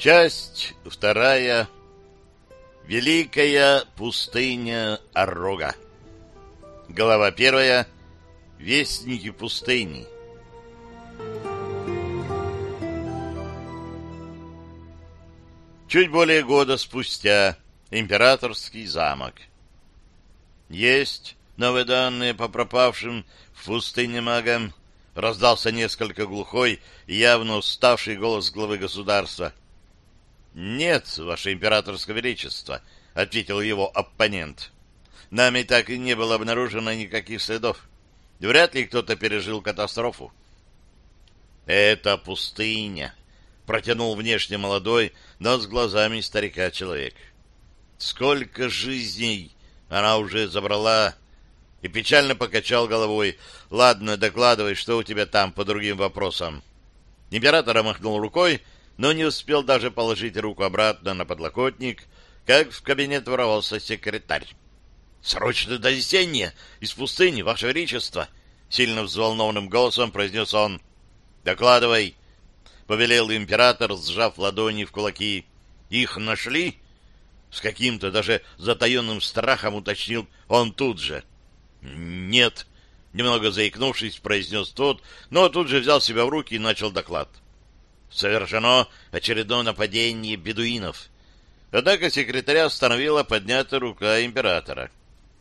Часть вторая. Великая пустыня Орога. Глава первая. Вестники пустыни. Чуть более года спустя. Императорский замок. Есть новые данные по пропавшим в пустыне магам. Раздался несколько глухой и явно уставший голос главы государства. «Нет, ваше императорское величество», — ответил его оппонент. «Нами так и не было обнаружено никаких следов. Вряд ли кто-то пережил катастрофу». «Это пустыня», — протянул внешне молодой, но с глазами старика человек. «Сколько жизней она уже забрала!» И печально покачал головой. «Ладно, докладывай, что у тебя там по другим вопросам». Император махнул рукой, но не успел даже положить руку обратно на подлокотник, как в кабинет ворвался секретарь. — Срочно донесение из пустыни, Ваше Величество! — сильно взволнованным голосом произнес он. — Докладывай! — повелел император, сжав ладони в кулаки. — Их нашли? С каким-то даже затаенным страхом уточнил он тут же. — Нет! — немного заикнувшись, произнес тот, но тут же взял себя в руки и начал доклад. — совершено очередное нападение бедуинов. Однако секретаря остановила поднятая рука императора.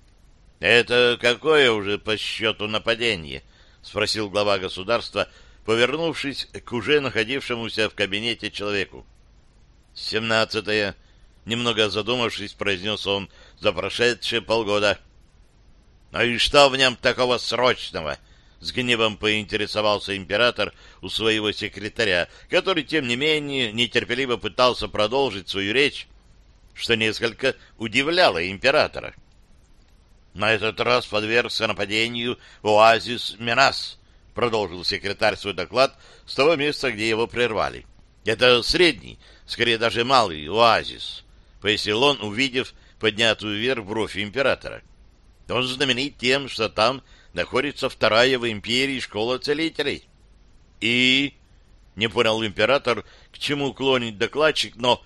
— Это какое уже по счету нападение? — спросил глава государства, повернувшись к уже находившемуся в кабинете человеку. — Семнадцатое, — немного задумавшись, произнес он, — за прошедшие полгода. — Ну и что в нем такого срочного? — с гневом поинтересовался император у своего секретаря, который, тем не менее, нетерпеливо пытался продолжить свою речь, что несколько удивляло императора. На этот раз подвергся нападению оазис Менас, продолжил секретарь свой доклад с того места, где его прервали. Это средний, скорее даже малый оазис, пояснил он, увидев поднятую вверх бровь императора. Он знаменит тем, что там находится вторая в империи школа целителей. И... Не понял император, к чему клонит докладчик, но,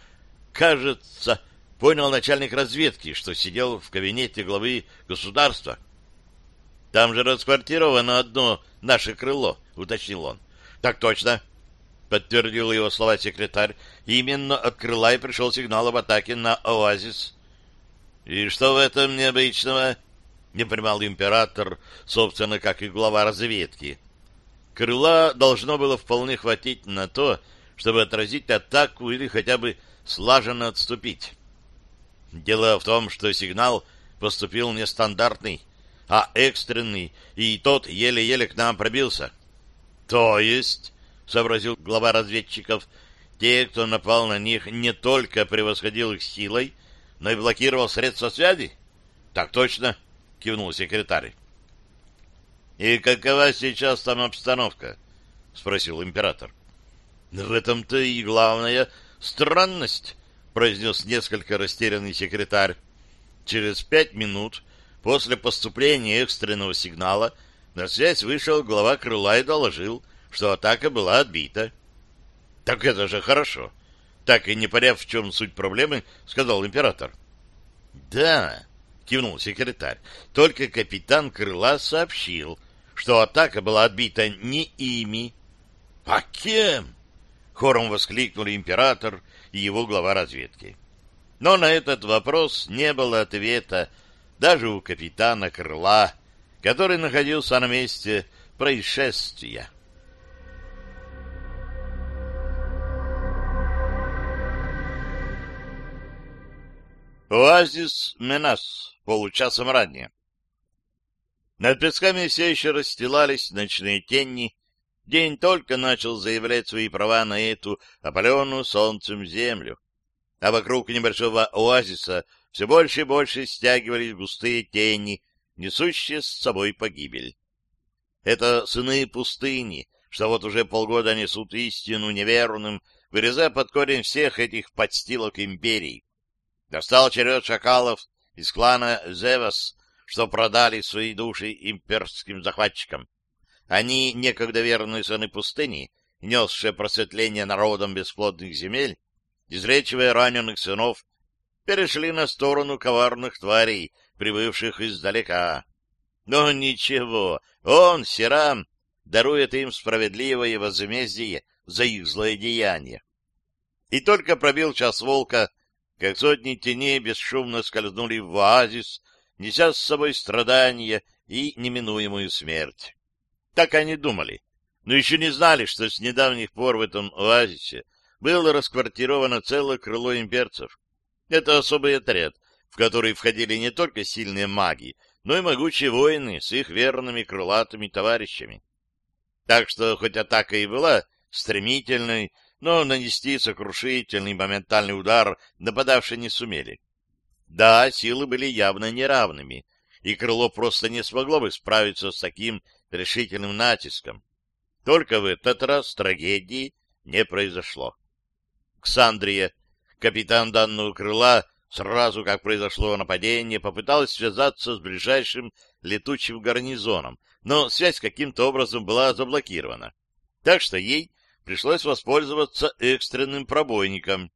кажется, понял начальник разведки, что сидел в кабинете главы государства. Там же расквартировано одно наше крыло, уточнил он. Так точно, подтвердил его слова секретарь. Именно от крыла и пришел сигнал об атаке на оазис. И что в этом необычного? Не понимал император, собственно, как и глава разведки. Крыла должно было вполне хватить на то, чтобы отразить атаку или хотя бы слаженно отступить. Дело в том, что сигнал поступил нестандартный, а экстренный, и тот еле-еле к нам пробился. То есть, — сообразил глава разведчиков, — те, кто напал на них, не только превосходил их силой, но и блокировал средства связи? Так точно. — кивнул секретарь. «И какова сейчас там обстановка?» — спросил император. «В этом-то и главная странность», — произнес несколько растерянный секретарь. Через пять минут после поступления экстренного сигнала на связь вышел глава крыла и доложил, что атака была отбита. «Так это же хорошо!» Так и не поняв, в чем суть проблемы, сказал император. «Да, — кивнул секретарь. Только капитан Крыла сообщил, что атака была отбита не ими. — А кем? — хором воскликнули император и его глава разведки. Но на этот вопрос не было ответа даже у капитана Крыла, который находился на месте происшествия. Оазис Менас получасом ранее. Над песками все еще расстилались ночные тени. День только начал заявлять свои права на эту опаленную солнцем землю. А вокруг небольшого оазиса все больше и больше стягивались густые тени, несущие с собой погибель. Это сыны пустыни, что вот уже полгода несут истину неверным, вырезая под корень всех этих подстилок империй. Достал черед шакалов из клана Зевас, что продали свои души имперским захватчикам. Они, некогда верные сыны пустыни, несшие просветление народам бесплодных земель, изречивая раненых сынов, перешли на сторону коварных тварей, прибывших издалека. Но ничего, он, Сирам, дарует им справедливое возмездие за их злоедеяние. И только пробил час волка, как сотни теней бесшумно скользнули в оазис, неся с собой страдания и неминуемую смерть. Так они думали, но еще не знали, что с недавних пор в этом оазисе было расквартировано целое крыло имперцев. Это особый отряд, в который входили не только сильные маги, но и могучие воины с их верными крылатыми товарищами. Так что, хоть атака и была стремительной, но нанести сокрушительный моментальный удар нападавшие не сумели. Да, силы были явно неравными, и крыло просто не смогло бы справиться с таким решительным натиском. Только в этот раз трагедии не произошло. Ксандрия, капитан данного крыла, сразу как произошло нападение, попыталась связаться с ближайшим летучим гарнизоном, но связь каким-то образом была заблокирована. Так что ей пришлось воспользоваться экстренным пробойником.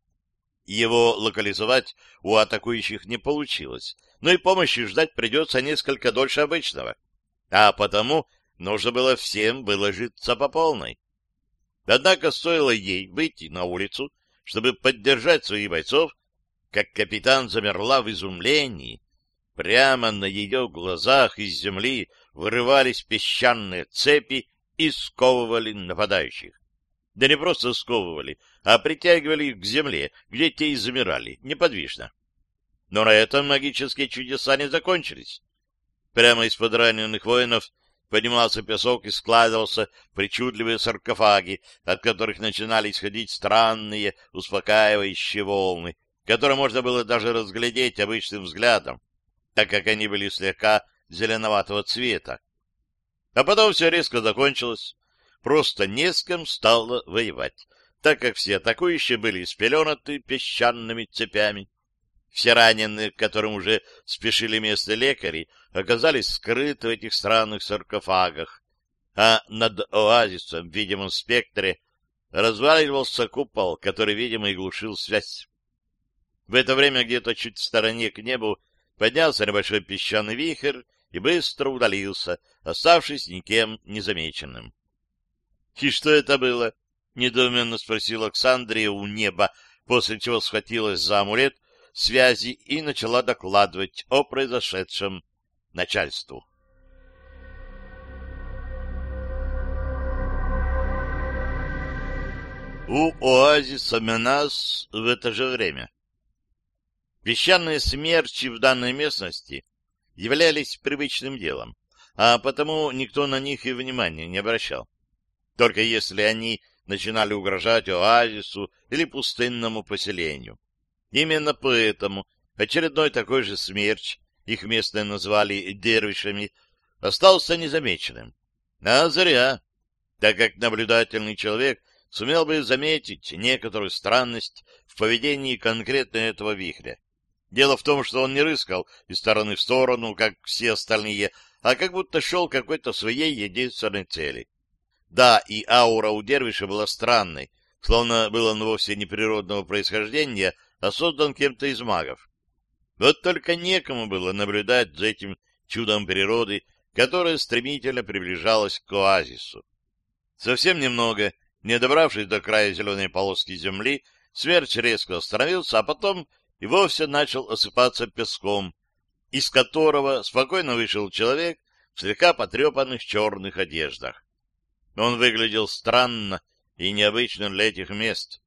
Его локализовать у атакующих не получилось, но и помощи ждать придется несколько дольше обычного. А потому нужно было всем выложиться по полной. Однако стоило ей выйти на улицу, чтобы поддержать своих бойцов, как капитан замерла в изумлении. Прямо на ее глазах из земли вырывались песчаные цепи и сковывали нападающих. Да не просто сковывали, а притягивали их к земле, где те и замирали, неподвижно. Но на этом магические чудеса не закончились. Прямо из-под раненых воинов поднимался песок и складывался причудливые саркофаги, от которых начинали исходить странные, успокаивающие волны, которые можно было даже разглядеть обычным взглядом, так как они были слегка зеленоватого цвета. А потом все резко закончилось. Просто не с кем стало воевать, так как все атакующие были спеленаты песчаными цепями. Все раненые, к которым уже спешили место лекарей, оказались скрыты в этих странных саркофагах, а над оазисом в видимом спектре разваливался купол, который, видимо, и глушил связь. В это время где-то чуть в стороне к небу поднялся небольшой песчаный вихрь и быстро удалился, оставшись никем незамеченным. — И что это было? — недоуменно спросила Александрия у неба, после чего схватилась за амулет связи и начала докладывать о произошедшем начальству. У оазиса Менас в это же время. Песчаные смерчи в данной местности являлись привычным делом, а потому никто на них и внимания не обращал. Только если они начинали угрожать оазису или пустынному поселению. Именно поэтому очередной такой же смерч их местные назвали дервишами, остался незамеченным. А зря, так как наблюдательный человек сумел бы заметить некоторую странность в поведении конкретно этого вихря. Дело в том, что он не рыскал из стороны в сторону, как все остальные, а как будто шел какой-то своей единственной цели. Да, и аура у Дервиша была странной, словно был он вовсе не природного происхождения, а создан кем-то из магов. Вот только некому было наблюдать за этим чудом природы, которое стремительно приближалось к оазису. Совсем немного, не добравшись до края зеленой полоски земли, смерч резко остановился, а потом и вовсе начал осыпаться песком, из которого спокойно вышел человек в слегка потрепанных черных одеждах. Он выглядел странно и необычно для этих мест.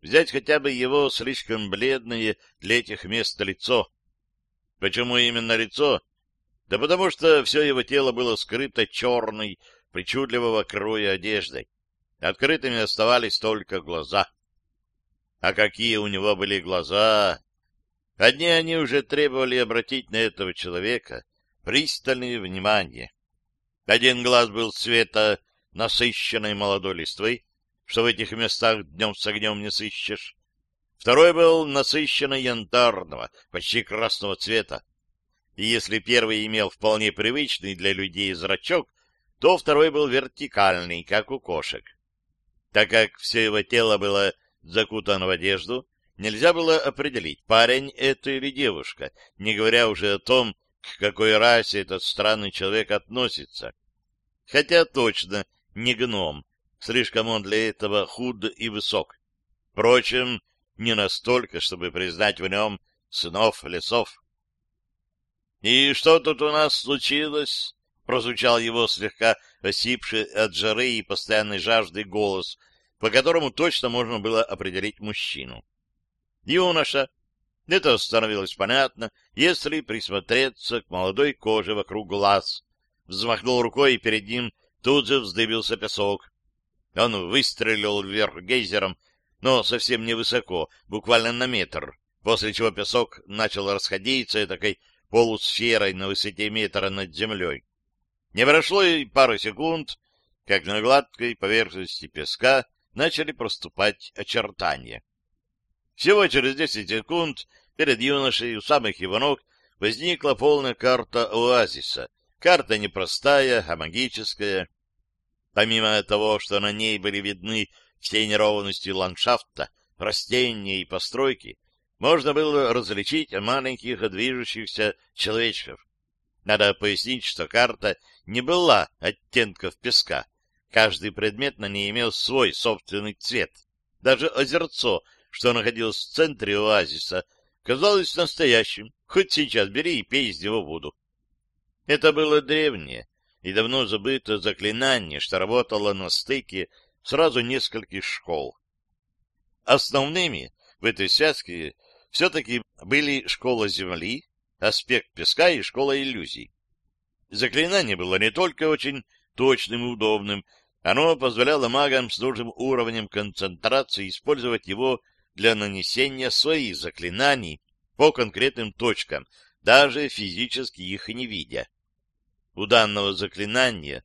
Взять хотя бы его слишком бледное для этих мест лицо. Почему именно лицо? Да потому что все его тело было скрыто черной, причудливого кроя одеждой. Открытыми оставались только глаза. А какие у него были глаза! Одни они уже требовали обратить на этого человека пристальное внимание. Один глаз был цвета насыщенной молодой листвы, что в этих местах днем с огнем не сыщешь. Второй был насыщенно янтарного, почти красного цвета. И если первый имел вполне привычный для людей зрачок, то второй был вертикальный, как у кошек. Так как все его тело было закутано в одежду, нельзя было определить, парень это или девушка, не говоря уже о том, к какой расе этот странный человек относится. Хотя точно не гном, слишком он для этого худ и высок. Впрочем, не настолько, чтобы признать в нем сынов лесов. — И что тут у нас случилось? — прозвучал его слегка осипший от жары и постоянной жажды голос, по которому точно можно было определить мужчину. Юноша. Это становилось понятно, если присмотреться к молодой коже вокруг глаз. Взмахнул рукой, и перед ним тут же вздыбился песок. Он выстрелил вверх гейзером, но совсем невысоко, буквально на метр, после чего песок начал расходиться такой полусферой на высоте метра над землей. Не прошло и пару секунд, как на гладкой поверхности песка начали проступать очертания. Всего через десять секунд перед юношей у самых его ног возникла полная карта оазиса. Карта не простая, а магическая. Помимо того, что на ней были видны все неровности ландшафта, растения и постройки, можно было различить маленьких движущихся человечков. Надо пояснить, что карта не была оттенков песка. Каждый предмет на ней имел свой собственный цвет. Даже озерцо что находилось в центре оазиса, казалось настоящим. Хоть сейчас бери и пей из него воду. Это было древнее и давно забытое заклинание, что работало на стыке сразу нескольких школ. Основными в этой связке все-таки были школа Земли, аспект песка и школа иллюзий. Заклинание было не только очень точным и удобным, оно позволяло магам с нужным уровнем концентрации использовать его для нанесения своих заклинаний по конкретным точкам, даже физически их не видя. У данного заклинания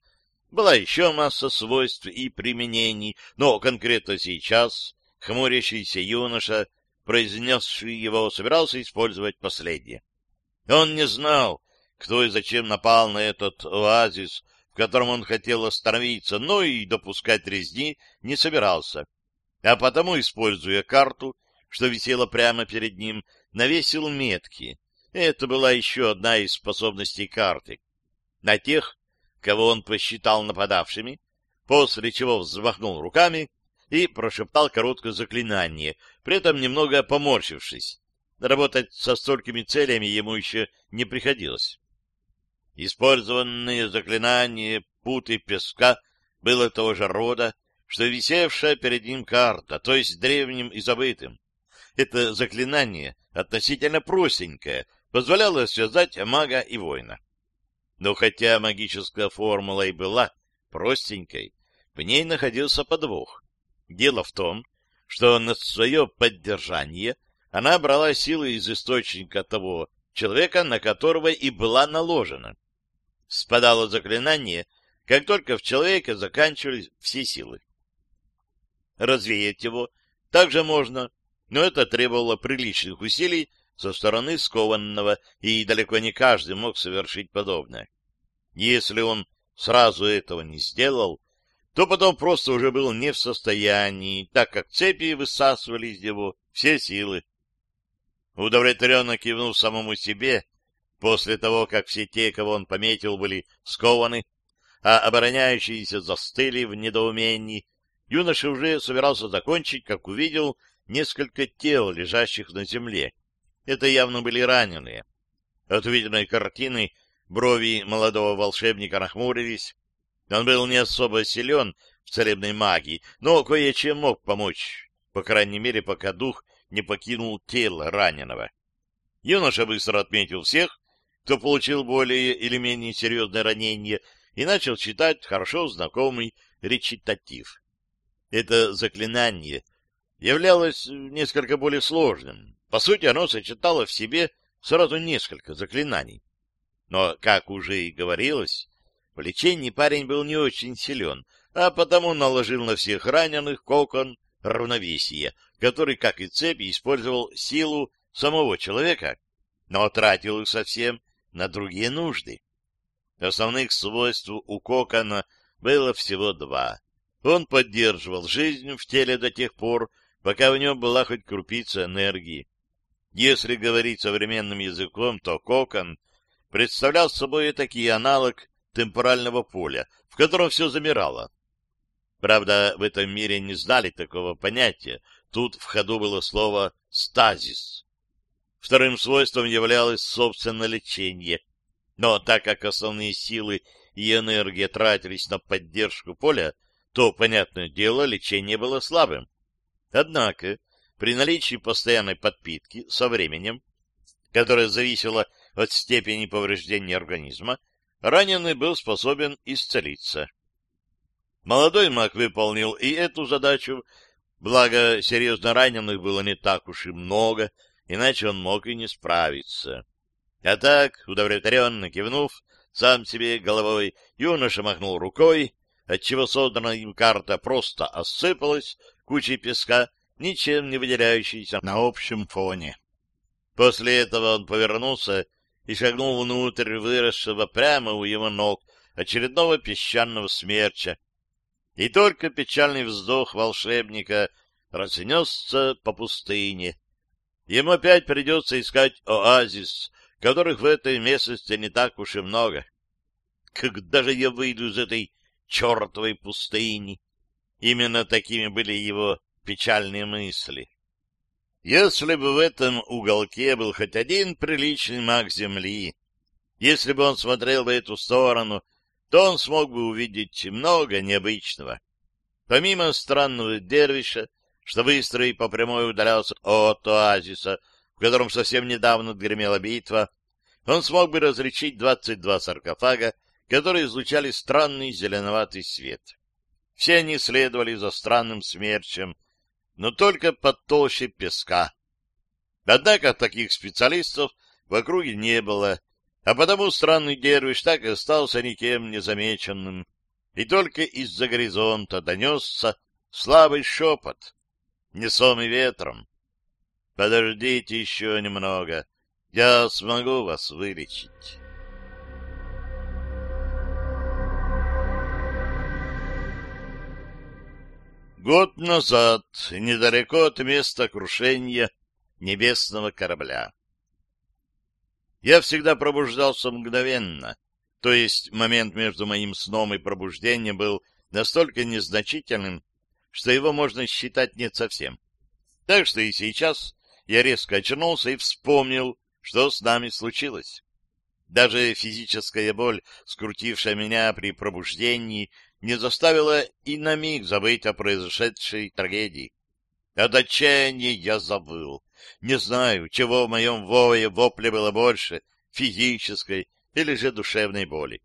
была еще масса свойств и применений, но конкретно сейчас хмурящийся юноша, произнесший его, собирался использовать последнее. Он не знал, кто и зачем напал на этот оазис, в котором он хотел остановиться, но и допускать резни не собирался а потому, используя карту, что висела прямо перед ним, навесил метки. Это была еще одна из способностей карты. На тех, кого он посчитал нападавшими, после чего взмахнул руками и прошептал короткое заклинание, при этом немного поморщившись. Работать со столькими целями ему еще не приходилось. Использованные заклинания путы песка было того же рода, что висевшая перед ним карта, то есть древним и забытым. Это заклинание, относительно простенькое, позволяло связать мага и воина. Но хотя магическая формула и была простенькой, в ней находился подвох. Дело в том, что на свое поддержание она брала силы из источника того человека, на которого и была наложена. Спадало заклинание, как только в человека заканчивались все силы развеять его также можно, но это требовало приличных усилий со стороны скованного, и далеко не каждый мог совершить подобное. Если он сразу этого не сделал, то потом просто уже был не в состоянии, так как цепи высасывали из него все силы. Удовлетворенно кивнув самому себе, после того, как все те, кого он пометил, были скованы, а обороняющиеся застыли в недоумении, Юноша уже собирался закончить, как увидел несколько тел, лежащих на земле. Это явно были раненые. От увиденной картины брови молодого волшебника нахмурились. Он был не особо силен в целебной магии, но кое-чем мог помочь, по крайней мере, пока дух не покинул тело раненого. Юноша быстро отметил всех, кто получил более или менее серьезное ранение, и начал читать хорошо знакомый речитатив. Это заклинание являлось несколько более сложным. По сути, оно сочетало в себе сразу несколько заклинаний. Но, как уже и говорилось, в лечении парень был не очень силен, а потому наложил на всех раненых кокон равновесия, который, как и цепи, использовал силу самого человека, но тратил их совсем на другие нужды. Основных свойств у кокона было всего два он поддерживал жизнь в теле до тех пор, пока в нем была хоть крупица энергии. Если говорить современным языком, то кокон представлял собой такой аналог темпорального поля, в котором все замирало. Правда, в этом мире не знали такого понятия. Тут в ходу было слово «стазис». Вторым свойством являлось собственное лечение. Но так как основные силы и энергия тратились на поддержку поля, то, понятное дело, лечение было слабым. Однако, при наличии постоянной подпитки со временем, которая зависела от степени повреждения организма, раненый был способен исцелиться. Молодой маг выполнил и эту задачу, благо серьезно раненых было не так уж и много, иначе он мог и не справиться. А так, удовлетворенно кивнув, сам себе головой, юноша махнул рукой, отчего созданная им карта просто осыпалась кучей песка, ничем не выделяющейся на общем фоне. После этого он повернулся и шагнул внутрь выросшего прямо у его ног очередного песчаного смерча. И только печальный вздох волшебника разнесся по пустыне. Ему опять придется искать оазис, которых в этой местности не так уж и много. Когда же я выйду из этой чертовой пустыни? Именно такими были его печальные мысли. Если бы в этом уголке был хоть один приличный маг Земли, если бы он смотрел в эту сторону, то он смог бы увидеть много необычного. Помимо странного дервиша, что быстро и по прямой удалялся от оазиса, в котором совсем недавно гремела битва, он смог бы различить двадцать два саркофага, которые излучали странный зеленоватый свет. Все они следовали за странным смерчем, но только под толще песка. Однако таких специалистов в округе не было, а потому странный дервиш так и остался никем не замеченным, и только из-за горизонта донесся слабый шепот, несомый ветром. «Подождите еще немного, я смогу вас вылечить». Год назад, недалеко от места крушения небесного корабля. Я всегда пробуждался мгновенно, то есть момент между моим сном и пробуждением был настолько незначительным, что его можно считать нет совсем. Так что и сейчас я резко очнулся и вспомнил, что с нами случилось. Даже физическая боль, скрутившая меня при пробуждении, не заставило и на миг забыть о произошедшей трагедии. От отчаяния я забыл. Не знаю, чего в моем вое вопле было больше, физической или же душевной боли.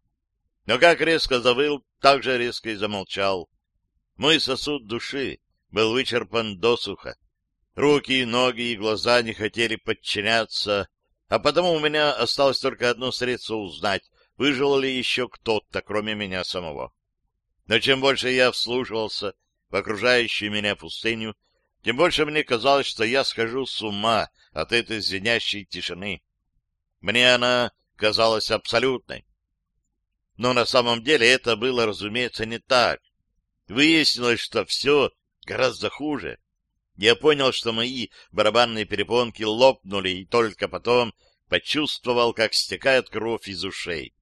Но как резко завыл, так же резко и замолчал. Мой сосуд души был вычерпан досуха. Руки, ноги и глаза не хотели подчиняться, а потому у меня осталось только одно средство узнать, выжил ли еще кто-то, кроме меня самого. Но чем больше я вслушивался в окружающую меня пустыню, тем больше мне казалось, что я схожу с ума от этой звенящей тишины. Мне она казалась абсолютной. Но на самом деле это было, разумеется, не так. Выяснилось, что все гораздо хуже. Я понял, что мои барабанные перепонки лопнули, и только потом почувствовал, как стекает кровь из ушей.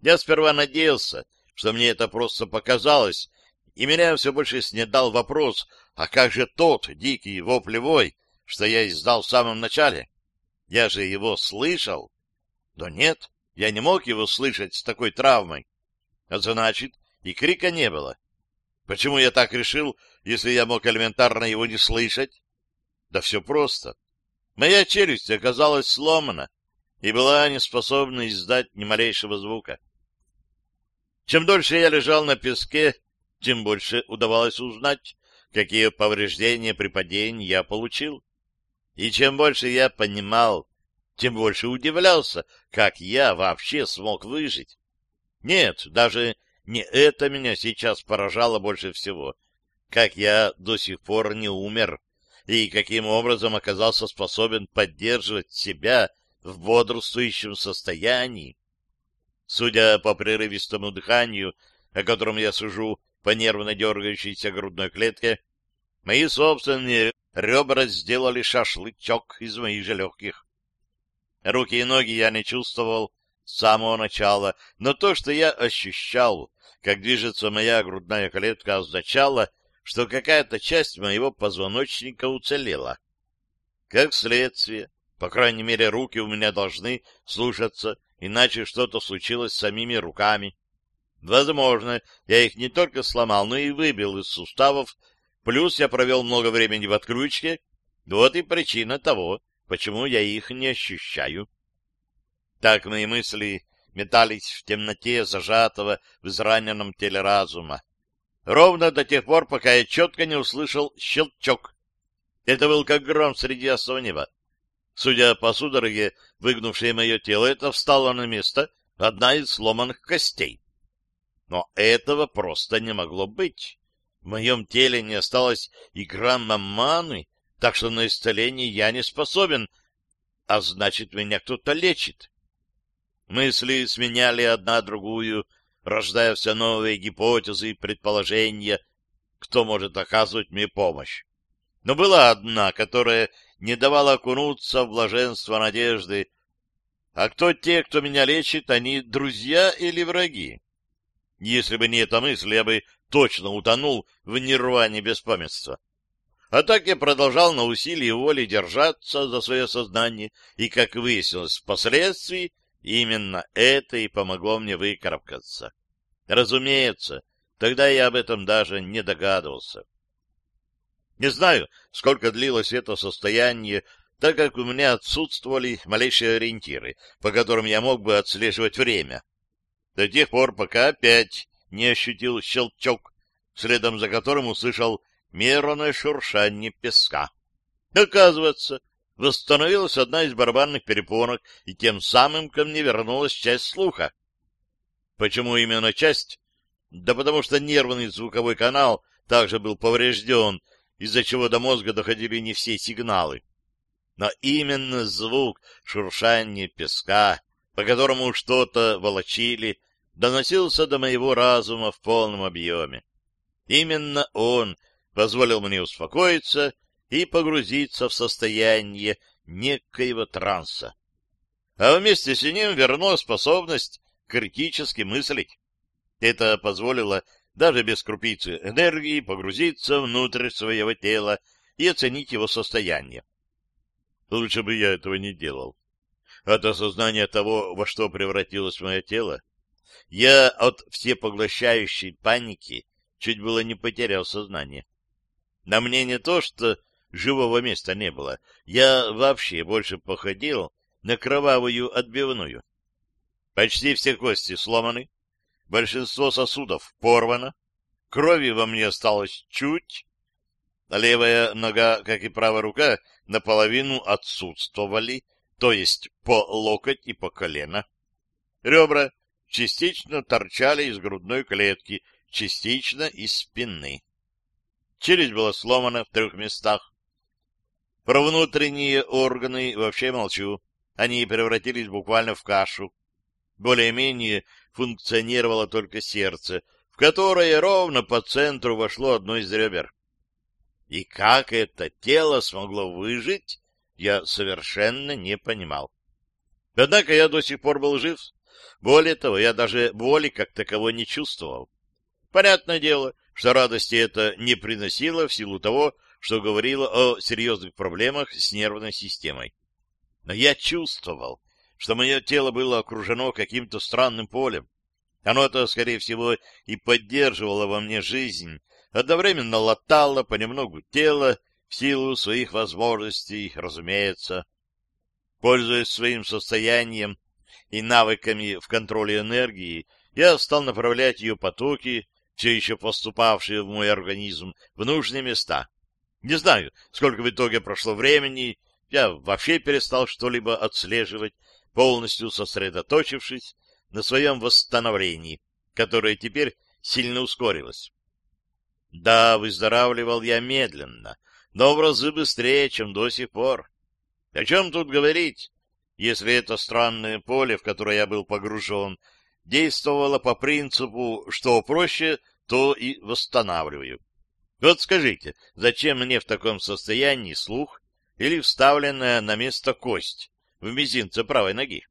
Я сперва надеялся, что мне это просто показалось, и меня все больше снедал вопрос, а как же тот дикий воплевой, что я издал в самом начале? Я же его слышал. Да нет, я не мог его слышать с такой травмой. А значит, и крика не было. Почему я так решил, если я мог элементарно его не слышать? Да все просто. Моя челюсть оказалась сломана и была не способна издать ни малейшего звука. Чем дольше я лежал на песке, тем больше удавалось узнать, какие повреждения при падении я получил. И чем больше я понимал, тем больше удивлялся, как я вообще смог выжить. Нет, даже не это меня сейчас поражало больше всего, как я до сих пор не умер и каким образом оказался способен поддерживать себя в бодрствующем состоянии. Судя по прерывистому дыханию, о котором я сужу по нервно дергающейся грудной клетке, мои собственные ребра сделали шашлычок из моих же легких. Руки и ноги я не чувствовал с самого начала, но то, что я ощущал, как движется моя грудная клетка, означало, что какая-то часть моего позвоночника уцелела. Как следствие, по крайней мере, руки у меня должны слушаться, иначе что-то случилось с самими руками. Возможно, я их не только сломал, но и выбил из суставов, плюс я провел много времени в отключке, вот и причина того, почему я их не ощущаю. Так мои мысли метались в темноте зажатого в израненном теле разума. Ровно до тех пор, пока я четко не услышал щелчок. Это был как гром среди ясного неба. Судя по судороге, выгнувшее мое тело, это встало на место одна из сломанных костей. Но этого просто не могло быть. В моем теле не осталось и грамма маны, так что на исцеление я не способен, а значит, меня кто-то лечит. Мысли сменяли одна другую, рождая все новые гипотезы и предположения, кто может оказывать мне помощь. Но была одна, которая не давала окунуться в блаженство надежды. А кто те, кто меня лечит, они друзья или враги? Если бы не эта мысль, я бы точно утонул в нирване беспамятства. А так я продолжал на усилии воли держаться за свое сознание, и, как выяснилось впоследствии, именно это и помогло мне выкарабкаться. Разумеется, тогда я об этом даже не догадывался. Не знаю, сколько длилось это состояние, так как у меня отсутствовали малейшие ориентиры, по которым я мог бы отслеживать время. До тех пор, пока опять не ощутил щелчок, следом за которым услышал мерное шуршание песка. Оказывается, восстановилась одна из барабанных перепонок, и тем самым ко мне вернулась часть слуха. Почему именно часть? Да потому что нервный звуковой канал также был поврежден, из-за чего до мозга доходили не все сигналы. Но именно звук шуршания песка, по которому что-то волочили, доносился до моего разума в полном объеме. Именно он позволил мне успокоиться и погрузиться в состояние некоего транса. А вместе с ним вернула способность критически мыслить. Это позволило даже без крупицы энергии погрузиться внутрь своего тела и оценить его состояние. Лучше бы я этого не делал. От осознания того, во что превратилось мое тело, я от всепоглощающей паники чуть было не потерял сознание. На мне не то, что живого места не было. Я вообще больше походил на кровавую отбивную. Почти все кости сломаны, большинство сосудов порвано, крови во мне осталось чуть, левая нога, как и правая рука, наполовину отсутствовали, то есть по локоть и по колено. Ребра частично торчали из грудной клетки, частично из спины. Челюсть была сломана в трех местах. Про внутренние органы вообще молчу. Они превратились буквально в кашу. Более-менее функционировало только сердце, в которое ровно по центру вошло одно из ребер. И как это тело смогло выжить, я совершенно не понимал. Однако я до сих пор был жив. Более того, я даже боли как таковой не чувствовал. Понятное дело, что радости это не приносило в силу того, что говорило о серьезных проблемах с нервной системой. Но я чувствовал, что мое тело было окружено каким-то странным полем. Оно-то, скорее всего, и поддерживало во мне жизнь, одновременно латало понемногу тело в силу своих возможностей, разумеется. Пользуясь своим состоянием и навыками в контроле энергии, я стал направлять ее потоки все еще поступавшие в мой организм, в нужные места. Не знаю, сколько в итоге прошло времени, я вообще перестал что-либо отслеживать, полностью сосредоточившись на своем восстановлении, которое теперь сильно ускорилось. Да, выздоравливал я медленно, но в разы быстрее, чем до сих пор. О чем тут говорить, если это странное поле, в которое я был погружен, действовала по принципу «что проще, то и восстанавливаю». Вот скажите, зачем мне в таком состоянии слух или вставленная на место кость в мизинце правой ноги?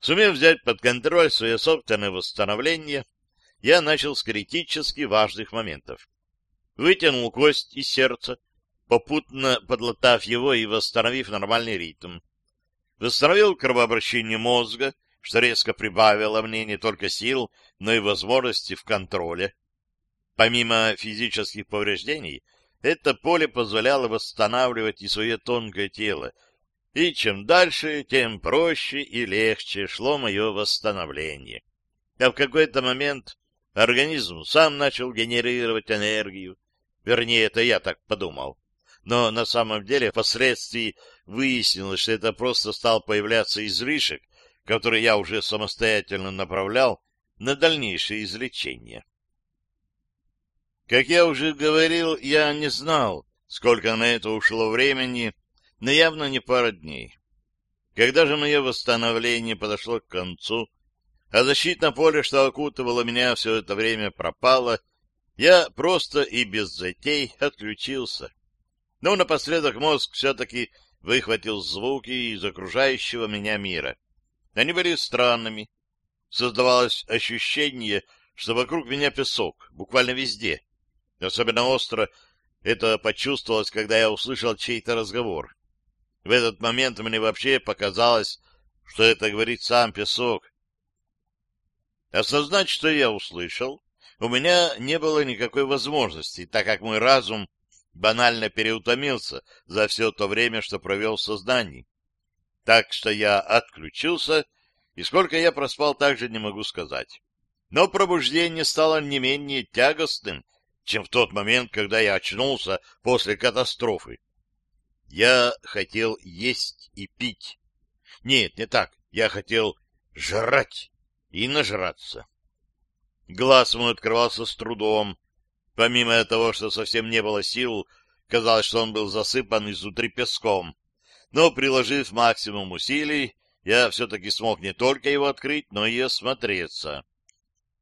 Сумев взять под контроль свое собственное восстановление, я начал с критически важных моментов. Вытянул кость из сердца, попутно подлатав его и восстановив нормальный ритм. Восстановил кровообращение мозга, что резко прибавило мне не только сил, но и возможности в контроле. Помимо физических повреждений, это поле позволяло восстанавливать и свое тонкое тело, и чем дальше, тем проще и легче шло мое восстановление. А в какой-то момент организм сам начал генерировать энергию, вернее, это я так подумал. Но на самом деле впоследствии выяснилось, что это просто стал появляться излишек, который я уже самостоятельно направлял на дальнейшее излечение. Как я уже говорил, я не знал, сколько на это ушло времени, но явно не пара дней. Когда же мое восстановление подошло к концу, а защитное поле, что окутывало меня все это время, пропало, я просто и без затей отключился. Но напоследок мозг все-таки выхватил звуки из окружающего меня мира. Они были странными. Создавалось ощущение, что вокруг меня песок, буквально везде. Особенно остро это почувствовалось, когда я услышал чей-то разговор. В этот момент мне вообще показалось, что это говорит сам песок. Осознать, что я услышал, у меня не было никакой возможности, так как мой разум банально переутомился за все то время, что провел в сознании. Так что я отключился, и сколько я проспал, также не могу сказать. Но пробуждение стало не менее тягостным, чем в тот момент, когда я очнулся после катастрофы. Я хотел есть и пить. Нет, не так. Я хотел жрать и нажраться. Глаз мой открывался с трудом. Помимо того, что совсем не было сил, казалось, что он был засыпан изнутри песком. Но, приложив максимум усилий, я все-таки смог не только его открыть, но и осмотреться.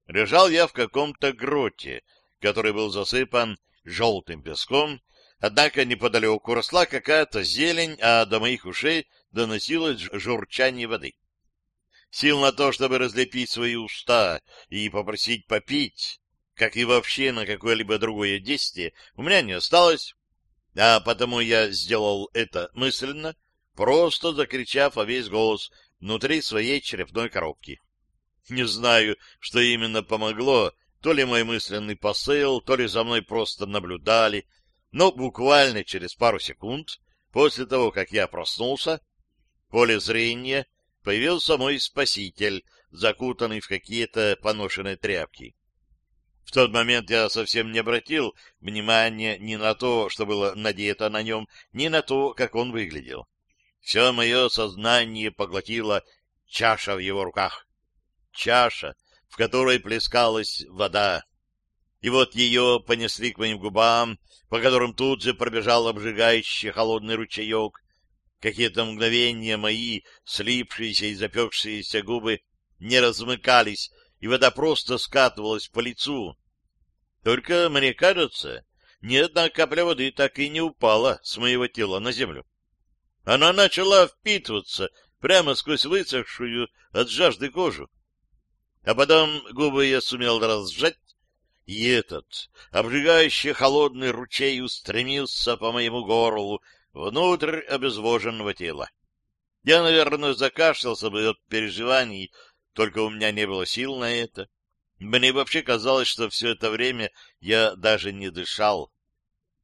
Лежал я в каком-то гроте, который был засыпан желтым песком, однако неподалеку росла какая-то зелень, а до моих ушей доносилось журчание воды. Сил на то, чтобы разлепить свои уста и попросить попить, как и вообще на какое-либо другое действие, у меня не осталось, а потому я сделал это мысленно, просто закричав во весь голос внутри своей черепной коробки. Не знаю, что именно помогло, то ли мой мысленный посыл, то ли за мной просто наблюдали, но буквально через пару секунд после того, как я проснулся, в поле зрения появился мой спаситель, закутанный в какие-то поношенные тряпки. В тот момент я совсем не обратил внимания ни на то, что было надето на нем, ни на то, как он выглядел. Все мое сознание поглотила чаша в его руках. Чаша, в которой плескалась вода. И вот ее понесли к моим губам, по которым тут же пробежал обжигающий холодный ручеек. Какие-то мгновения мои слипшиеся и запекшиеся губы не размыкались, и вода просто скатывалась по лицу. Только, мне кажется, ни одна капля воды так и не упала с моего тела на землю. Она начала впитываться прямо сквозь высохшую от жажды кожу. А потом губы я сумел разжать, и этот, обжигающий холодный ручей, устремился по моему горлу внутрь обезвоженного тела. Я, наверное, закашлялся бы от переживаний, только у меня не было сил на это. Мне вообще казалось, что все это время я даже не дышал.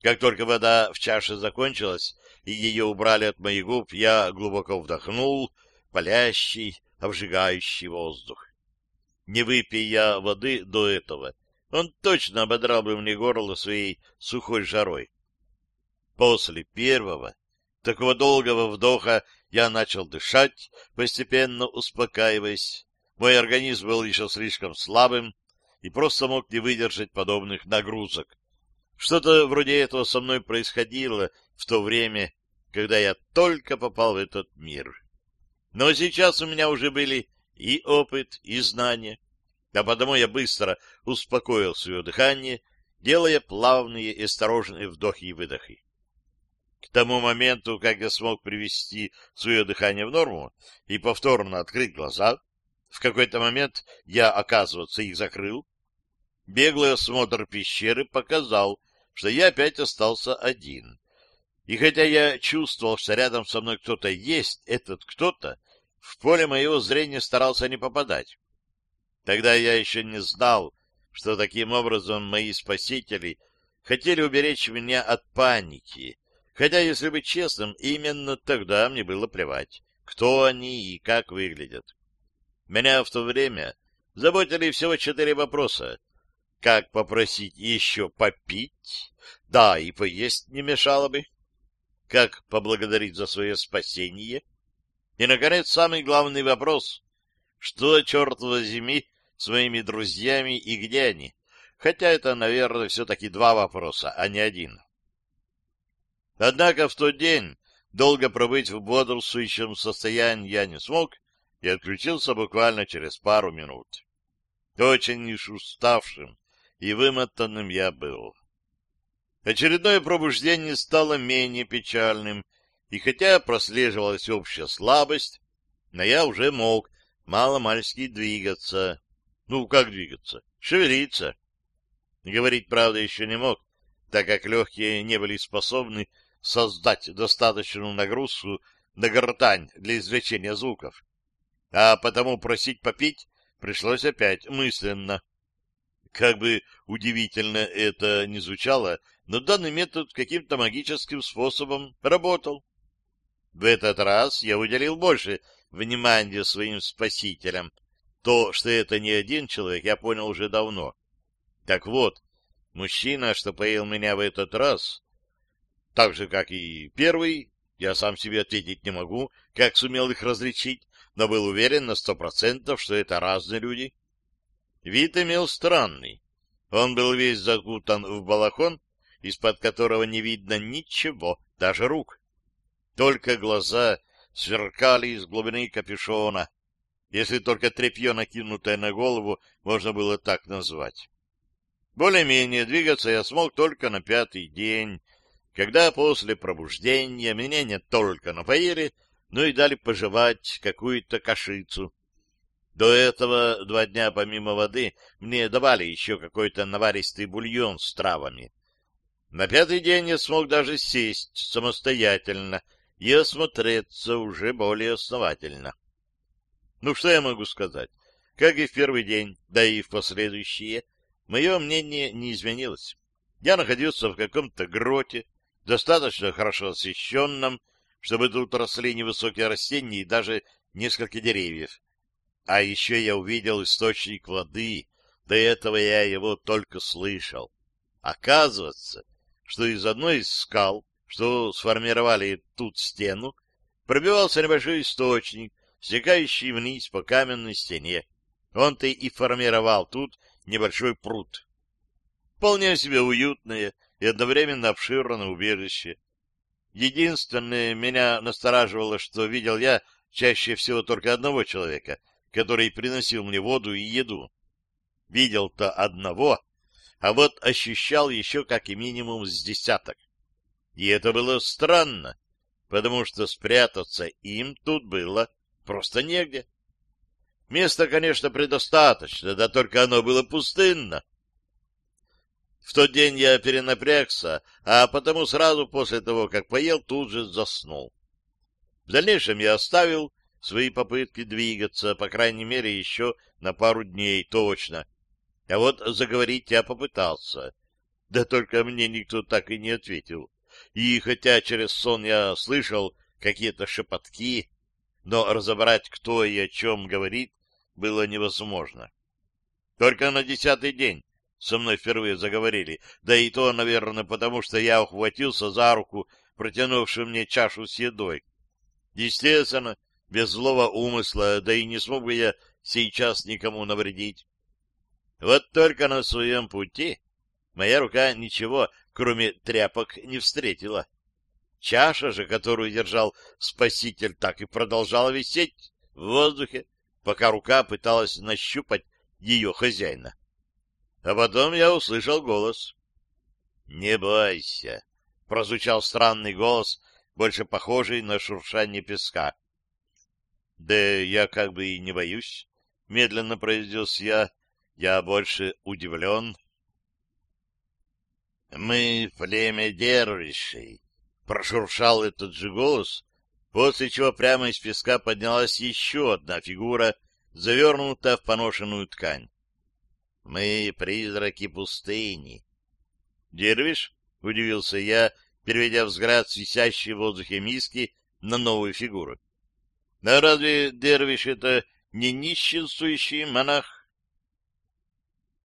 Как только вода в чаше закончилась, и ее убрали от моих губ, я глубоко вдохнул палящий, обжигающий воздух. Не выпей я воды до этого, он точно ободрал бы мне горло своей сухой жарой. После первого, такого долгого вдоха, я начал дышать, постепенно успокаиваясь. Мой организм был еще слишком слабым и просто мог не выдержать подобных нагрузок. Что-то вроде этого со мной происходило в то время, когда я только попал в этот мир. Но сейчас у меня уже были и опыт, и знания, а потому я быстро успокоил свое дыхание делая плавные и осторожные вдохи и выдохи. К тому моменту, как я смог привести свое дыхание в норму и повторно открыть глаза, в какой-то момент я, оказывается, их закрыл, беглый осмотр пещеры показал, что я опять остался один. И хотя я чувствовал, что рядом со мной кто-то есть, этот кто-то в поле моего зрения старался не попадать. Тогда я еще не знал, что таким образом мои спасители хотели уберечь меня от паники, хотя, если быть честным, именно тогда мне было плевать, кто они и как выглядят. Меня в то время заботили всего четыре вопроса. Как попросить еще попить? Да, и поесть не мешало бы. Как поблагодарить за свое спасение? И, наконец, самый главный вопрос. Что, черт возьми, с моими друзьями и где они? Хотя это, наверное, все-таки два вопроса, а не один. Однако в тот день долго пробыть в бодрствующем состоянии я не смог и отключился буквально через пару минут. Очень уж уставшим и вымотанным я был. Очередное пробуждение стало менее печальным, и хотя прослеживалась общая слабость, но я уже мог мало-мальски двигаться. Ну, как двигаться? Шевелиться. Говорить, правда, еще не мог, так как легкие не были способны создать достаточную нагрузку на гортань для извлечения звуков. А потому просить попить пришлось опять мысленно. Как бы удивительно это ни звучало, но данный метод каким-то магическим способом работал. В этот раз я уделил больше внимания своим спасителям. То, что это не один человек, я понял уже давно. Так вот, мужчина, что поил меня в этот раз, так же, как и первый, я сам себе ответить не могу, как сумел их различить, но был уверен на сто процентов, что это разные люди. Вид имел странный. Он был весь закутан в балахон, из-под которого не видно ничего, даже рук. Только глаза сверкали из глубины капюшона, если только тряпье, накинутое на голову, можно было так назвать. Более-менее двигаться я смог только на пятый день, когда после пробуждения меня не только напоили, но и дали пожевать какую-то кашицу. До этого два дня помимо воды мне давали еще какой-то наваристый бульон с травами. На пятый день я смог даже сесть самостоятельно — и осмотреться уже более основательно. Ну, что я могу сказать? Как и в первый день, да и в последующие, мое мнение не изменилось. Я находился в каком-то гроте, достаточно хорошо освещенном, чтобы тут росли невысокие растения и даже несколько деревьев. А еще я увидел источник воды, до этого я его только слышал. Оказывается, что из одной из скал что сформировали тут стену, пробивался небольшой источник, стекающий вниз по каменной стене. Он-то и формировал тут небольшой пруд. Вполне себе уютное и одновременно обширное убежище. Единственное, меня настораживало, что видел я чаще всего только одного человека, который приносил мне воду и еду. Видел-то одного, а вот ощущал еще как и минимум с десяток. И это было странно, потому что спрятаться им тут было просто негде. Места, конечно, предостаточно, да только оно было пустынно. В тот день я перенапрягся, а потому сразу после того, как поел, тут же заснул. В дальнейшем я оставил свои попытки двигаться, по крайней мере, еще на пару дней точно. А вот заговорить я попытался. Да только мне никто так и не ответил и хотя через сон я слышал какие-то шепотки, но разобрать, кто и о чем говорит, было невозможно. Только на десятый день со мной впервые заговорили, да и то, наверное, потому что я ухватился за руку, протянувшую мне чашу с едой. Естественно, без злого умысла, да и не смог бы я сейчас никому навредить. Вот только на своем пути моя рука ничего, кроме тряпок, не встретила. Чаша же, которую держал спаситель, так и продолжала висеть в воздухе, пока рука пыталась нащупать ее хозяина. А потом я услышал голос. Не бойся, — прозвучал странный голос, больше похожий на шуршание песка. — Да я как бы и не боюсь, — медленно произнес я. Я больше удивлен. — Мы племя дервишей, — прошуршал этот же голос, после чего прямо из песка поднялась еще одна фигура, завернутая в поношенную ткань. — Мы призраки пустыни. — Дервиш? — удивился я, переведя взгляд с висящей в воздухе миски на новую фигуру. — А разве Дервиш — это не нищенствующий монах?